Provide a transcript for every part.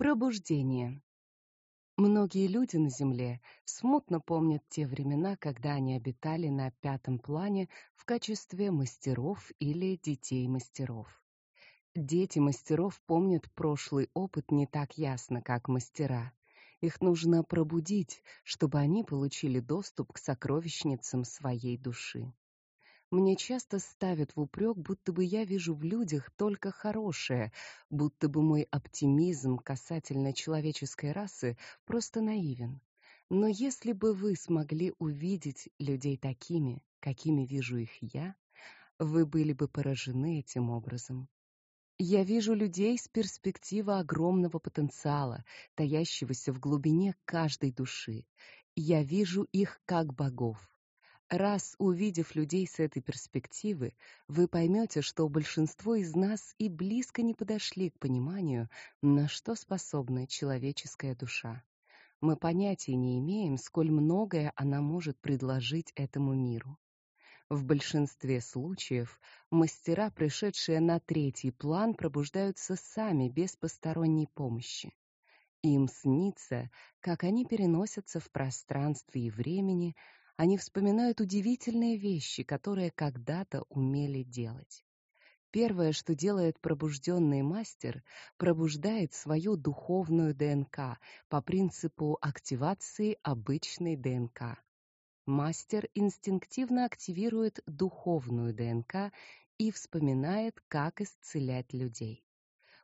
Пробуждение. Многие люди на Земле смутно помнят те времена, когда они обитали на пятом плане в качестве мастеров или детей мастеров. Дети мастеров помнят прошлый опыт не так ясно, как мастера. Их нужно пробудить, чтобы они получили доступ к сокровищницам своей души. Мне часто ставят в упрек, будто бы я вижу в людях только хорошее, будто бы мой оптимизм касательно человеческой расы просто наивен. Но если бы вы смогли увидеть людей такими, какими вижу их я, вы были бы поражены этим образом. Я вижу людей с перспективы огромного потенциала, таящегося в глубине каждой души. Я вижу их как богов. Раз увидев людей с этой перспективы, вы поймете, что большинство из нас и близко не подошли к пониманию, на что способна человеческая душа. Мы понятия не имеем, сколь многое она может предложить этому миру. В большинстве случаев мастера, пришедшие на третий план, пробуждаются сами без посторонней помощи. Им снится, как они переносятся в пространстве и времени, они вспоминают удивительные вещи, которые когда-то умели делать. Первое, что делает пробужденный мастер, пробуждает свою духовную ДНК по принципу активации обычной ДНК. Мастер инстинктивно активирует духовную ДНК и вспоминает, как исцелять людей.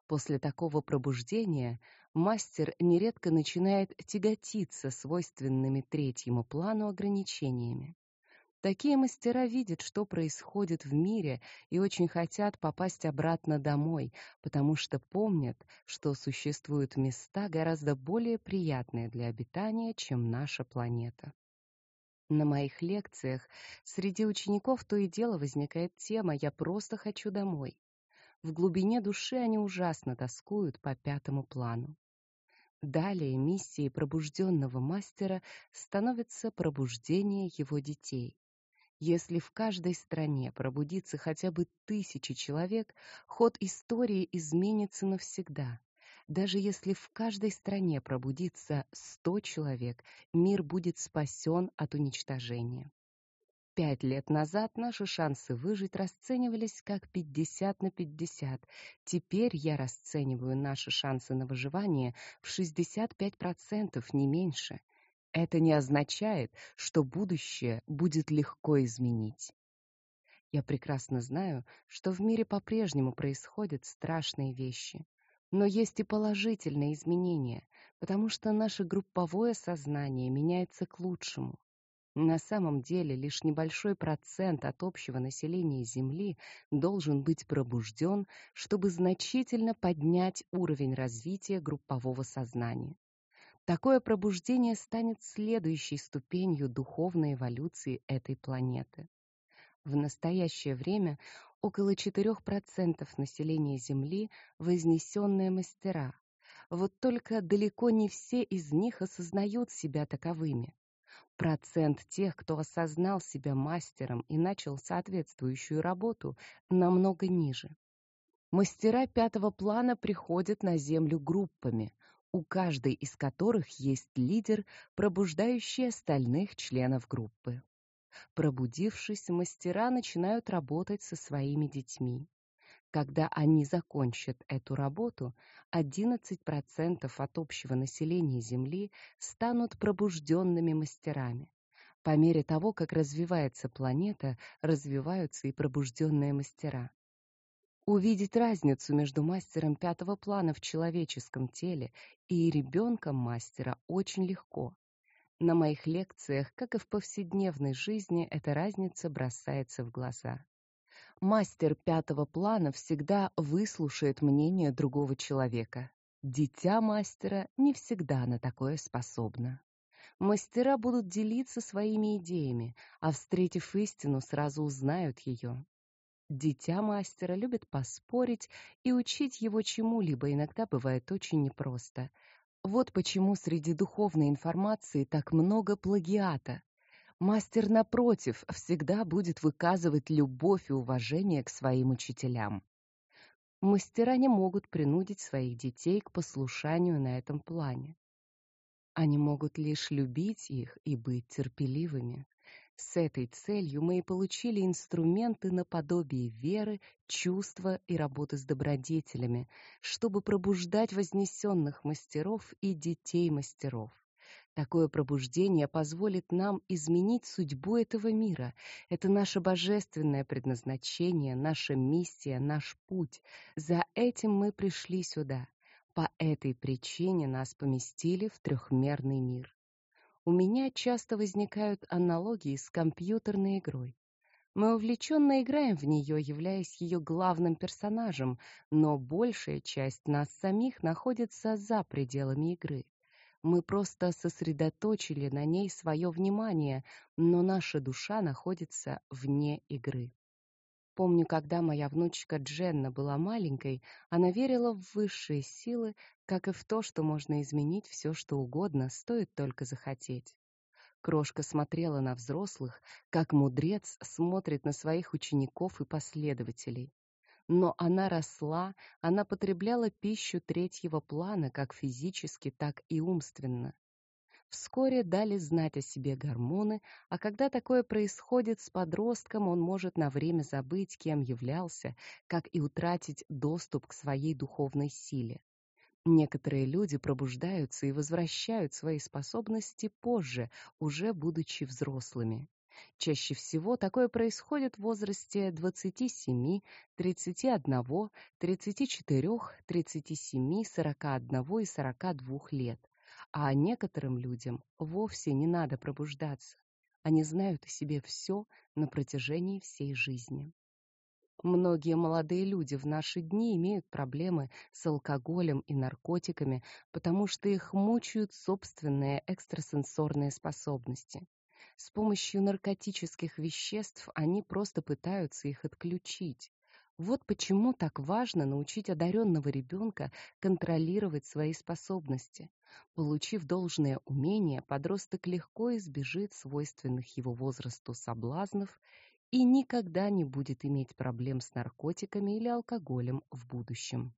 После такого пробуждения мастер нередко начинает тяготиться свойственными третьему плану ограничениями. Такие мастера видят, что происходит в мире и очень хотят попасть обратно домой, потому что помнят, что существуют места гораздо более приятные для обитания, чем наша планета. На моих лекциях среди учеников то и дело возникает тема «я просто хочу домой». В глубине души они ужасно тоскуют по пятому плану. Далее миссией пробужденного мастера становится пробуждение его детей. Если в каждой стране пробудится хотя бы тысячи человек, ход истории изменится навсегда. Даже если в каждой стране пробудится сто человек, мир будет спасен от уничтожения. Пять лет назад наши шансы выжить расценивались как 50 на 50. Теперь я расцениваю наши шансы на выживание в 65%, не меньше. Это не означает, что будущее будет легко изменить. Я прекрасно знаю, что в мире по-прежнему происходят страшные вещи. Но есть и положительные изменения, потому что наше групповое сознание меняется к лучшему. На самом деле лишь небольшой процент от общего населения Земли должен быть пробужден, чтобы значительно поднять уровень развития группового сознания. Такое пробуждение станет следующей ступенью духовной эволюции этой планеты. В настоящее время около 4% населения Земли вознесенные мастера. Вот только далеко не все из них осознают себя таковыми. Процент тех, кто осознал себя мастером и начал соответствующую работу, намного ниже. Мастера пятого плана приходят на землю группами, у каждой из которых есть лидер, пробуждающий остальных членов группы. Пробудившись, мастера начинают работать со своими детьми. Когда они закончат эту работу, 11% от общего населения Земли станут пробужденными мастерами. По мере того, как развивается планета, развиваются и пробужденные мастера. Увидеть разницу между мастером пятого плана в человеческом теле и ребенком мастера очень легко. На моих лекциях, как и в повседневной жизни, эта разница бросается в глаза. Мастер пятого плана всегда выслушает мнение другого человека. Дитя мастера не всегда на такое способно. Мастера будут делиться своими идеями, а встретив истину, сразу узнают ее. Дитя мастера любит поспорить, и учить его чему-либо иногда бывает очень непросто. Вот почему среди духовной информации так много плагиата. Мастер, напротив, всегда будет выказывать любовь и уважение к своим учителям. Мастера не могут принудить своих детей к послушанию на этом плане. Они могут лишь любить их и быть терпеливыми. С этой целью мы и получили инструменты наподобие веры, чувства и работы с добродетелями, чтобы пробуждать вознесенных мастеров и детей мастеров. Такое пробуждение позволит нам изменить судьбу этого мира. Это наше божественное предназначение, наша миссия, наш путь. За этим мы пришли сюда. По этой причине нас поместили в трехмерный мир. У меня часто возникают аналогии с компьютерной игрой. Мы увлеченно играем в нее, являясь ее главным персонажем, но большая часть нас самих находится за пределами игры. Мы просто сосредоточили на ней свое внимание, но наша душа находится вне игры. Помню, когда моя внучка Дженна была маленькой, она верила в высшие силы, как и в то, что можно изменить все, что угодно, стоит только захотеть. Крошка смотрела на взрослых, как мудрец смотрит на своих учеников и последователей но она росла, она потребляла пищу третьего плана, как физически, так и умственно. Вскоре дали знать о себе гормоны, а когда такое происходит с подростком, он может на время забыть, кем являлся, как и утратить доступ к своей духовной силе. Некоторые люди пробуждаются и возвращают свои способности позже, уже будучи взрослыми. Чаще всего такое происходит в возрасте 27, 31, 34, 37, 41 и 42 лет. А некоторым людям вовсе не надо пробуждаться. Они знают о себе все на протяжении всей жизни. Многие молодые люди в наши дни имеют проблемы с алкоголем и наркотиками, потому что их мучают собственные экстрасенсорные способности. С помощью наркотических веществ они просто пытаются их отключить. Вот почему так важно научить одаренного ребенка контролировать свои способности. Получив должное умение, подросток легко избежит свойственных его возрасту соблазнов и никогда не будет иметь проблем с наркотиками или алкоголем в будущем.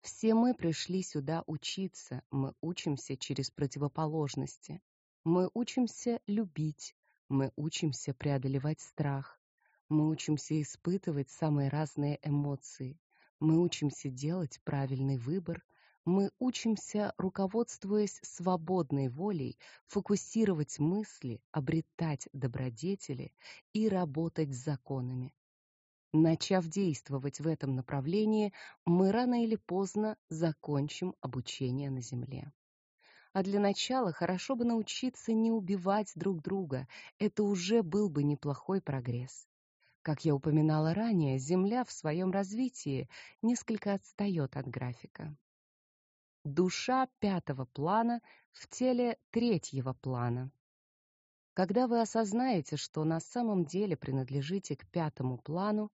Все мы пришли сюда учиться, мы учимся через противоположности. Мы учимся любить, мы учимся преодолевать страх, мы учимся испытывать самые разные эмоции, мы учимся делать правильный выбор, мы учимся, руководствуясь свободной волей, фокусировать мысли, обретать добродетели и работать с законами. Начав действовать в этом направлении, мы рано или поздно закончим обучение на Земле. А для начала хорошо бы научиться не убивать друг друга. Это уже был бы неплохой прогресс. Как я упоминала ранее, Земля в своем развитии несколько отстает от графика. Душа пятого плана в теле третьего плана. Когда вы осознаете, что на самом деле принадлежите к пятому плану,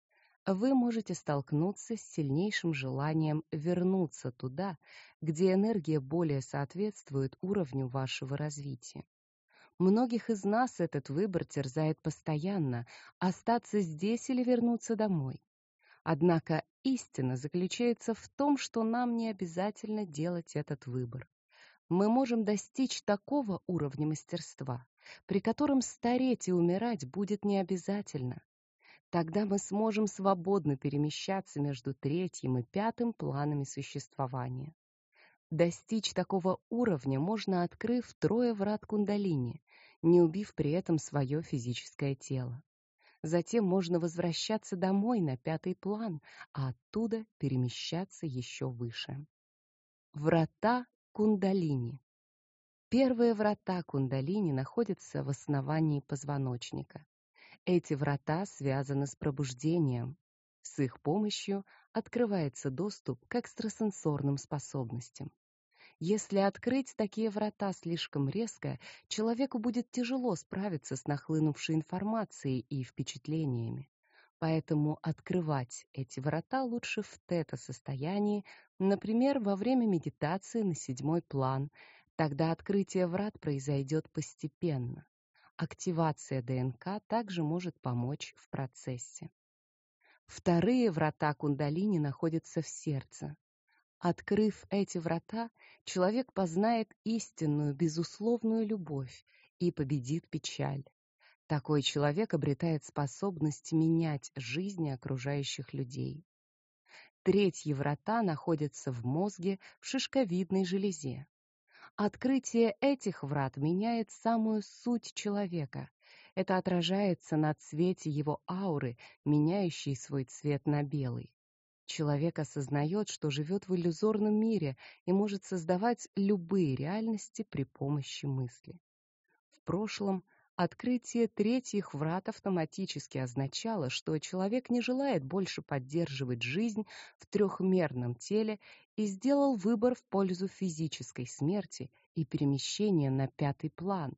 вы можете столкнуться с сильнейшим желанием вернуться туда, где энергия более соответствует уровню вашего развития. Многих из нас этот выбор терзает постоянно: остаться здесь или вернуться домой. Однако истина заключается в том, что нам не обязательно делать этот выбор. Мы можем достичь такого уровня мастерства, при котором стареть и умирать будет не обязательно. Тогда мы сможем свободно перемещаться между третьим и пятым планами существования. Достичь такого уровня можно, открыв трое врат кундалини, не убив при этом свое физическое тело. Затем можно возвращаться домой на пятый план, а оттуда перемещаться еще выше. Врата кундалини. Первые врата кундалини находятся в основании позвоночника. Эти врата связаны с пробуждением. С их помощью открывается доступ к экстрасенсорным способностям. Если открыть такие врата слишком резко, человеку будет тяжело справиться с нахлынувшей информацией и впечатлениями. Поэтому открывать эти врата лучше в тета-состоянии, например, во время медитации на седьмой план. Тогда открытие врат произойдет постепенно. Активация ДНК также может помочь в процессе. Вторые врата кундалини находятся в сердце. Открыв эти врата, человек познает истинную, безусловную любовь и победит печаль. Такой человек обретает способность менять жизни окружающих людей. Третьи врата находятся в мозге, в шишковидной железе. Открытие этих врат меняет самую суть человека. Это отражается на цвете его ауры, меняющей свой цвет на белый. Человек осознает, что живет в иллюзорном мире и может создавать любые реальности при помощи мысли. В прошлом Открытие третьих врат автоматически означало, что человек не желает больше поддерживать жизнь в трехмерном теле и сделал выбор в пользу физической смерти и перемещения на пятый план.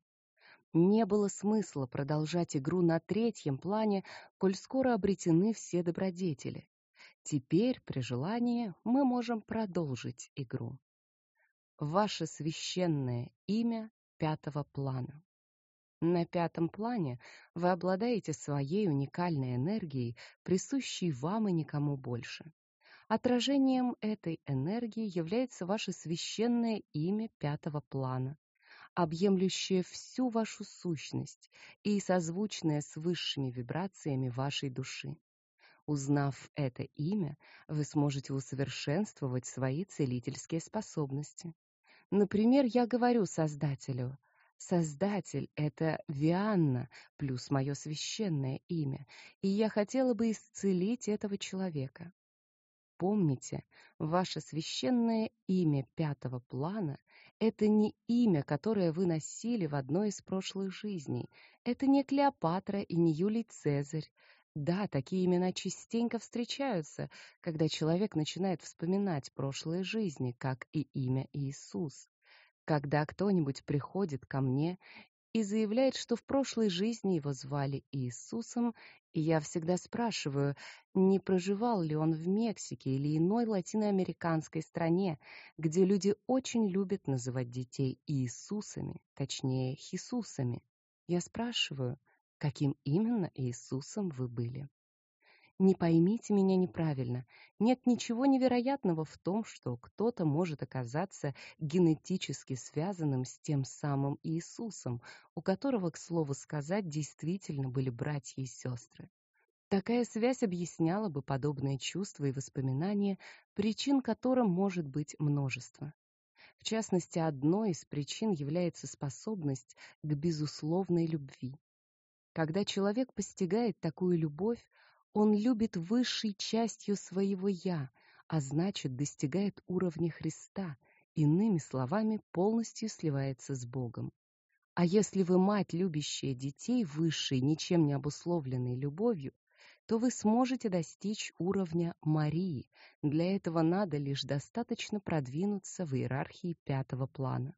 Не было смысла продолжать игру на третьем плане, коль скоро обретены все добродетели. Теперь, при желании, мы можем продолжить игру. Ваше священное имя пятого плана. На пятом плане вы обладаете своей уникальной энергией, присущей вам и никому больше. Отражением этой энергии является ваше священное имя пятого плана, объемлющее всю вашу сущность и созвучное с высшими вибрациями вашей души. Узнав это имя, вы сможете усовершенствовать свои целительские способности. Например, я говорю Создателю — Создатель — это Вианна плюс мое священное имя, и я хотела бы исцелить этого человека. Помните, ваше священное имя пятого плана — это не имя, которое вы носили в одной из прошлых жизней. Это не Клеопатра и не Юлий Цезарь. Да, такие имена частенько встречаются, когда человек начинает вспоминать прошлые жизни, как и имя Иисус. Когда кто-нибудь приходит ко мне и заявляет, что в прошлой жизни его звали Иисусом, я всегда спрашиваю, не проживал ли он в Мексике или иной латиноамериканской стране, где люди очень любят называть детей Иисусами, точнее, Хисусами. Я спрашиваю, каким именно Иисусом вы были? Не поймите меня неправильно. Нет ничего невероятного в том, что кто-то может оказаться генетически связанным с тем самым Иисусом, у которого, к слову сказать, действительно были братья и сестры. Такая связь объясняла бы подобные чувства и воспоминания, причин которым может быть множество. В частности, одной из причин является способность к безусловной любви. Когда человек постигает такую любовь, он любит высшей частью своего «я», а значит, достигает уровня Христа, иными словами, полностью сливается с Богом. А если вы мать, любящая детей высшей, ничем не обусловленной любовью, то вы сможете достичь уровня Марии. Для этого надо лишь достаточно продвинуться в иерархии пятого плана.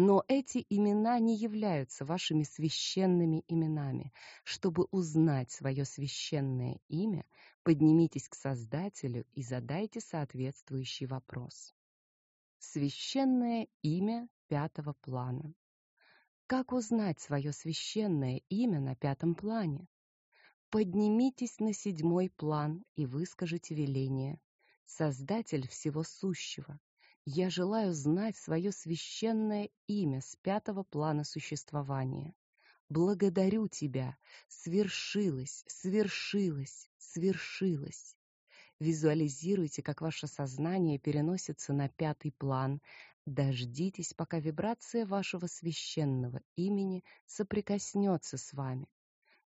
Но эти имена не являются вашими священными именами. Чтобы узнать свое священное имя, поднимитесь к Создателю и задайте соответствующий вопрос. Священное имя пятого плана. Как узнать свое священное имя на пятом плане? Поднимитесь на седьмой план и выскажите веление. Создатель всего сущего, я желаю знать свое священное имя с пятого плана существования. Благодарю тебя. Свершилось, свершилось, свершилось. Визуализируйте, как ваше сознание переносится на пятый план. Дождитесь, пока вибрация вашего священного имени соприкоснется с вами.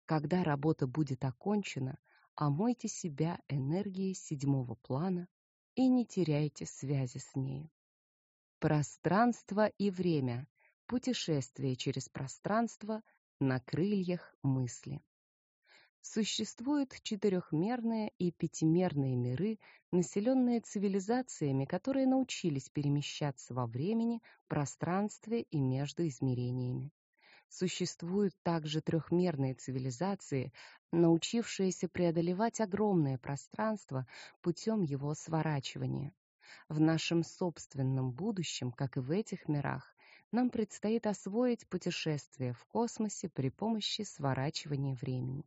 Когда работа будет окончена, омойте себя энергией седьмого плана и не теряйте связи с ней. Пространство и время. Путешествие через пространство на крыльях мысли. Существуют четырехмерные и пятимерные миры, населенные цивилизациями, которые научились перемещаться во времени, пространстве и между измерениями. Существуют также трехмерные цивилизации, научившиеся преодолевать огромное пространство путем его сворачивания. В нашем собственном будущем, как и в этих мирах, нам предстоит освоить путешествие в космосе при помощи сворачивания времени.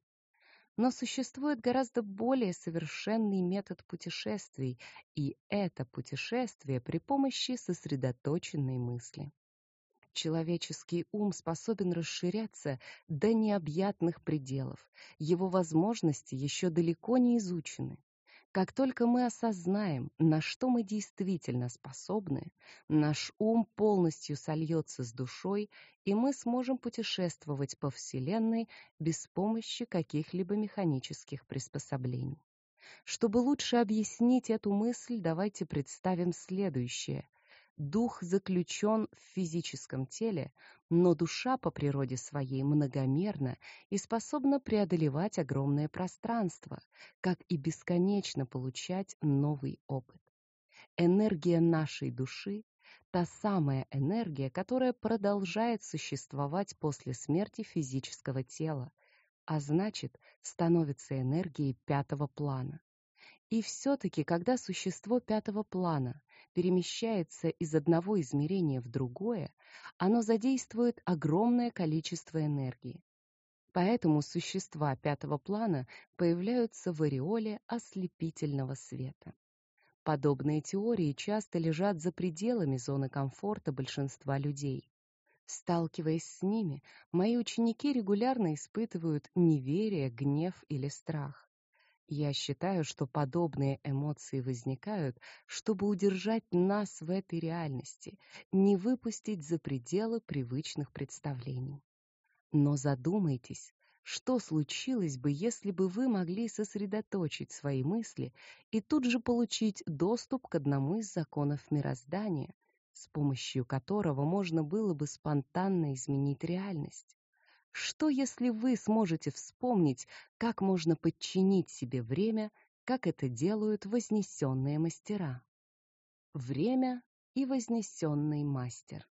Но существует гораздо более совершенный метод путешествий, и это путешествие при помощи сосредоточенной мысли. Человеческий ум способен расширяться до необъятных пределов. Его возможности еще далеко не изучены. Как только мы осознаем, на что мы действительно способны, наш ум полностью сольется с душой, и мы сможем путешествовать по Вселенной без помощи каких-либо механических приспособлений. Чтобы лучше объяснить эту мысль, давайте представим следующее. Дух заключен в физическом теле, но душа по природе своей многомерна и способна преодолевать огромное пространство, как и бесконечно получать новый опыт. Энергия нашей души — та самая энергия, которая продолжает существовать после смерти физического тела, а значит, становится энергией пятого плана. И все-таки, когда существо пятого плана перемещается из одного измерения в другое, оно задействует огромное количество энергии. Поэтому существа пятого плана появляются в ореоле ослепительного света. Подобные теории часто лежат за пределами зоны комфорта большинства людей. Сталкиваясь с ними, мои ученики регулярно испытывают неверие, гнев или страх. Я считаю, что подобные эмоции возникают, чтобы удержать нас в этой реальности, не выпустить за пределы привычных представлений. Но задумайтесь, что случилось бы, если бы вы могли сосредоточить свои мысли и тут же получить доступ к одному из законов мироздания, с помощью которого можно было бы спонтанно изменить реальность? Что, если вы сможете вспомнить, как можно подчинить себе время, как это делают вознесенные мастера? Время и вознесенный мастер.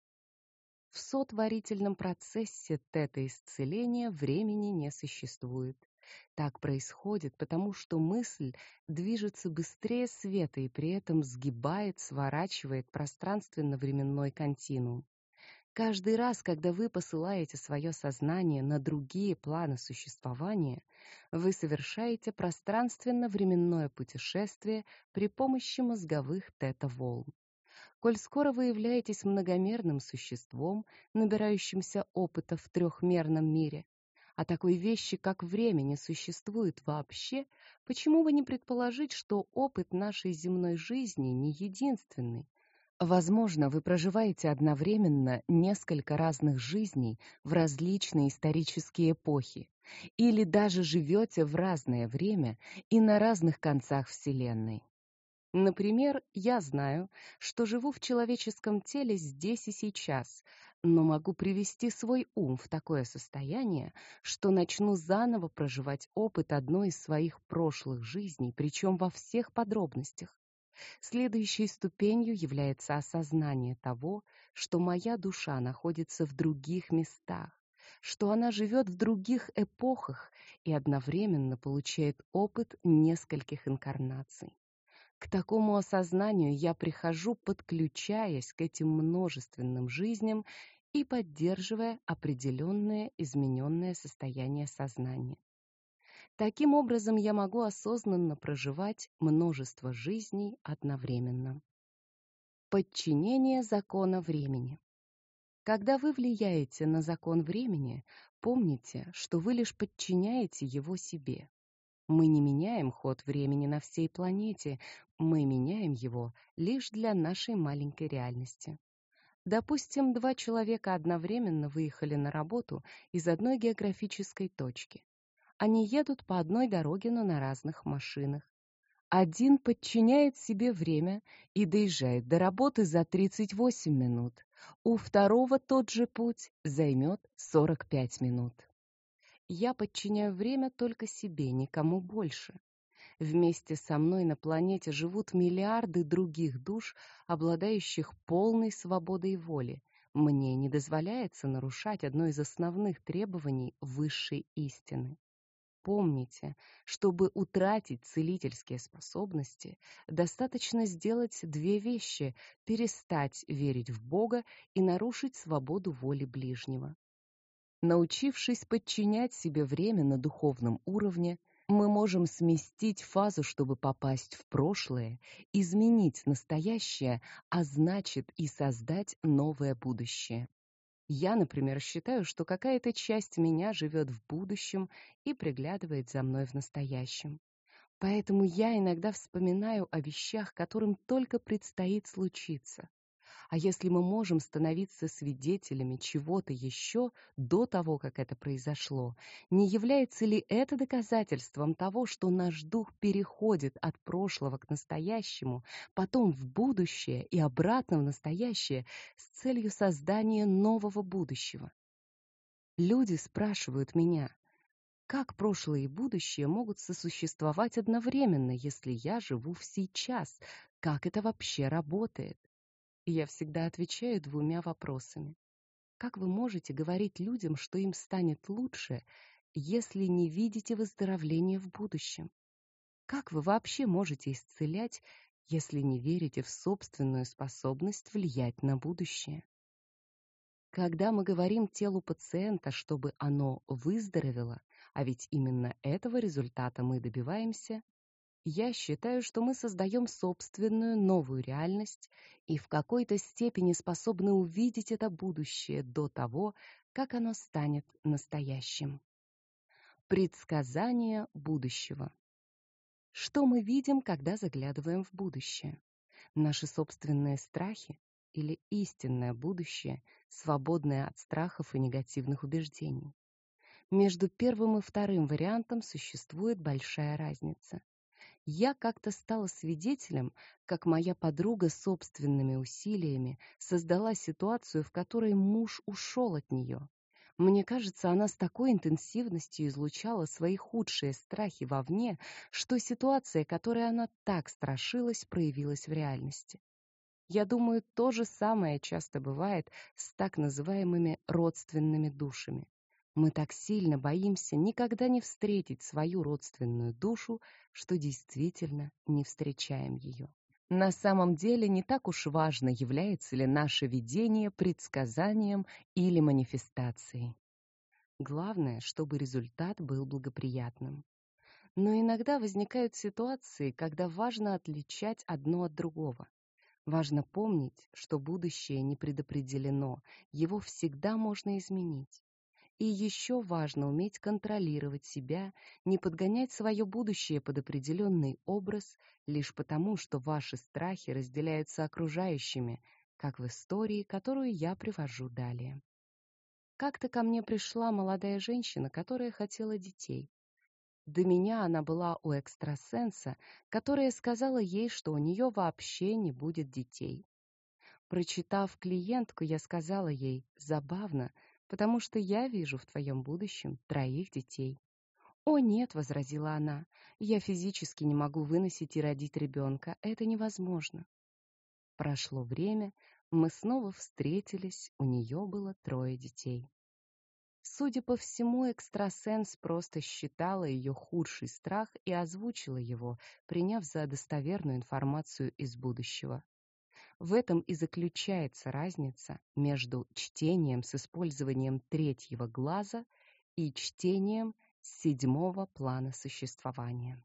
В сотворительном процессе тета-исцеления времени не существует. Так происходит, потому что мысль движется быстрее света и при этом сгибает, сворачивает пространственно-временной континуум. Каждый раз, когда вы посылаете свое сознание на другие планы существования, вы совершаете пространственно-временное путешествие при помощи мозговых тета-волн. Коль скоро вы являетесь многомерным существом, набирающимся опыта в трехмерном мире, а такой вещи, как время, не существует вообще, почему бы не предположить, что опыт нашей земной жизни не единственный, Возможно, вы проживаете одновременно несколько разных жизней в различные исторические эпохи, или даже живете в разное время и на разных концах Вселенной. Например, я знаю, что живу в человеческом теле здесь и сейчас, но могу привести свой ум в такое состояние, что начну заново проживать опыт одной из своих прошлых жизней, причем во всех подробностях. Следующей ступенью является осознание того, что моя душа находится в других местах, что она живет в других эпохах и одновременно получает опыт нескольких инкарнаций. К такому осознанию я прихожу, подключаясь к этим множественным жизням и поддерживая определенное измененное состояние сознания. Таким образом, я могу осознанно проживать множество жизней одновременно. Подчинение закона времени. Когда вы влияете на закон времени, помните, что вы лишь подчиняете его себе. Мы не меняем ход времени на всей планете, мы меняем его лишь для нашей маленькой реальности. Допустим, два человека одновременно выехали на работу из одной географической точки. Они едут по одной дороге, но на разных машинах. Один подчиняет себе время и доезжает до работы за 38 минут. У второго тот же путь займет 45 минут. Я подчиняю время только себе, никому больше. Вместе со мной на планете живут миллиарды других душ, обладающих полной свободой воли. Мне не дозволяется нарушать одно из основных требований высшей истины. Помните, чтобы утратить целительские способности, достаточно сделать две вещи: перестать верить в Бога и нарушить свободу воли ближнего. Научившись подчинять себе время на духовном уровне, Мы можем сместить фазу, чтобы попасть в прошлое, изменить настоящее, а значит и создать новое будущее. Я, например, считаю, что какая-то часть меня живет в будущем и приглядывает за мной в настоящем. Поэтому я иногда вспоминаю о вещах, которым только предстоит случиться. А если мы можем становиться свидетелями чего-то еще до того, как это произошло, не является ли это доказательством того, что наш дух переходит от прошлого к настоящему, потом в будущее и обратно в настоящее с целью создания нового будущего? Люди спрашивают меня, как прошлое и будущее могут сосуществовать одновременно, если я живу в сейчас? Как это вообще работает? И я всегда отвечаю двумя вопросами. Как вы можете говорить людям, что им станет лучше, если не видите выздоровления в будущем? Как вы вообще можете исцелять, если не верите в собственную способность влиять на будущее? Когда мы говорим телу пациента, чтобы оно выздоровело, а ведь именно этого результата мы добиваемся, я считаю, что мы создаем собственную новую реальность и в какой-то степени способны увидеть это будущее до того, как оно станет настоящим. Предсказание будущего. Что мы видим, когда заглядываем в будущее? Наши собственные страхи или истинное будущее, свободное от страхов и негативных убеждений? Между первым и вторым вариантом существует большая разница я как-то стала свидетелем, как моя подруга собственными усилиями создала ситуацию, в которой муж ушел от нее. Мне кажется, она с такой интенсивностью излучала свои худшие страхи вовне, что ситуация, которой она так страшилась, проявилась в реальности. Я думаю, то же самое часто бывает с так называемыми родственными душами. Мы так сильно боимся никогда не встретить свою родственную душу, что действительно не встречаем ее. На самом деле не так уж важно, является ли наше видение предсказанием или манифестацией. Главное, чтобы результат был благоприятным. Но иногда возникают ситуации, когда важно отличать одно от другого. Важно помнить, что будущее не предопределено, его всегда можно изменить. И еще важно уметь контролировать себя, не подгонять свое будущее под определенный образ лишь потому, что ваши страхи разделяются окружающими, как в истории, которую я привожу далее. Как-то ко мне пришла молодая женщина, которая хотела детей. До меня она была у экстрасенса, которая сказала ей, что у нее вообще не будет детей. Прочитав клиентку, я сказала ей: "Забавно, потому что я вижу в твоем будущем троих детей. О нет, возразила она. Я физически не могу выносить и родить ребенка. Это невозможно. Прошло время, мы снова встретились, у нее было трое детей. Судя по всему, экстрасенс просто считала ее худший страх и озвучила его, приняв за достоверную информацию из будущего. В этом и заключается разница между чтением с использованием третьего глаза и чтением седьмого плана существования.